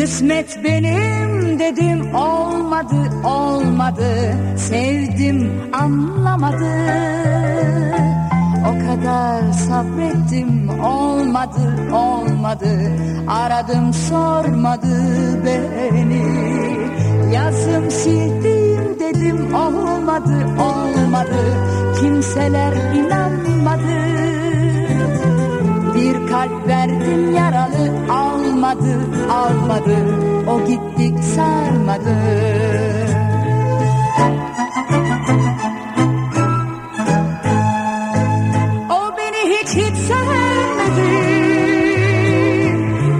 Kısmet benim dedim olmadı olmadı. Sevdim anlamadı. O kadar sabrettim olmadı olmadı. Aradım sormadı beni. Yazım sildim dedim olmadı olmadı. Kimseler inanmadı. Bir kalp verdim yaralı almadı almadı O gitti sarmadı. O beni hiç hiç sevmedi.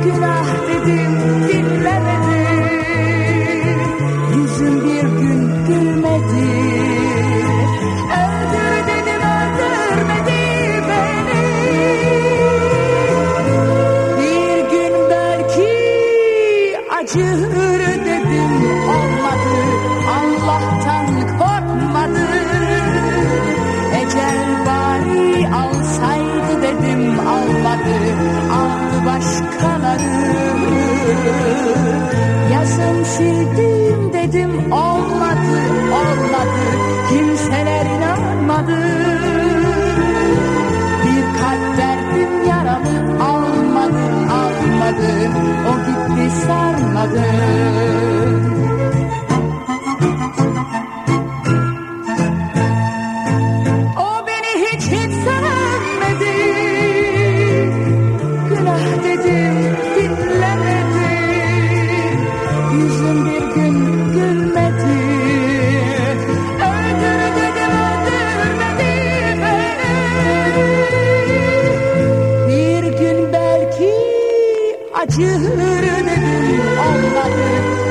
Günah dedim almadı Aldı başkaları. Yazın sildim dedim olmadı olmadı Kimseler inanmadı. Bir kalp verdim yaralı almadı almadı O gitti sarmadı acır ömrüm anlatır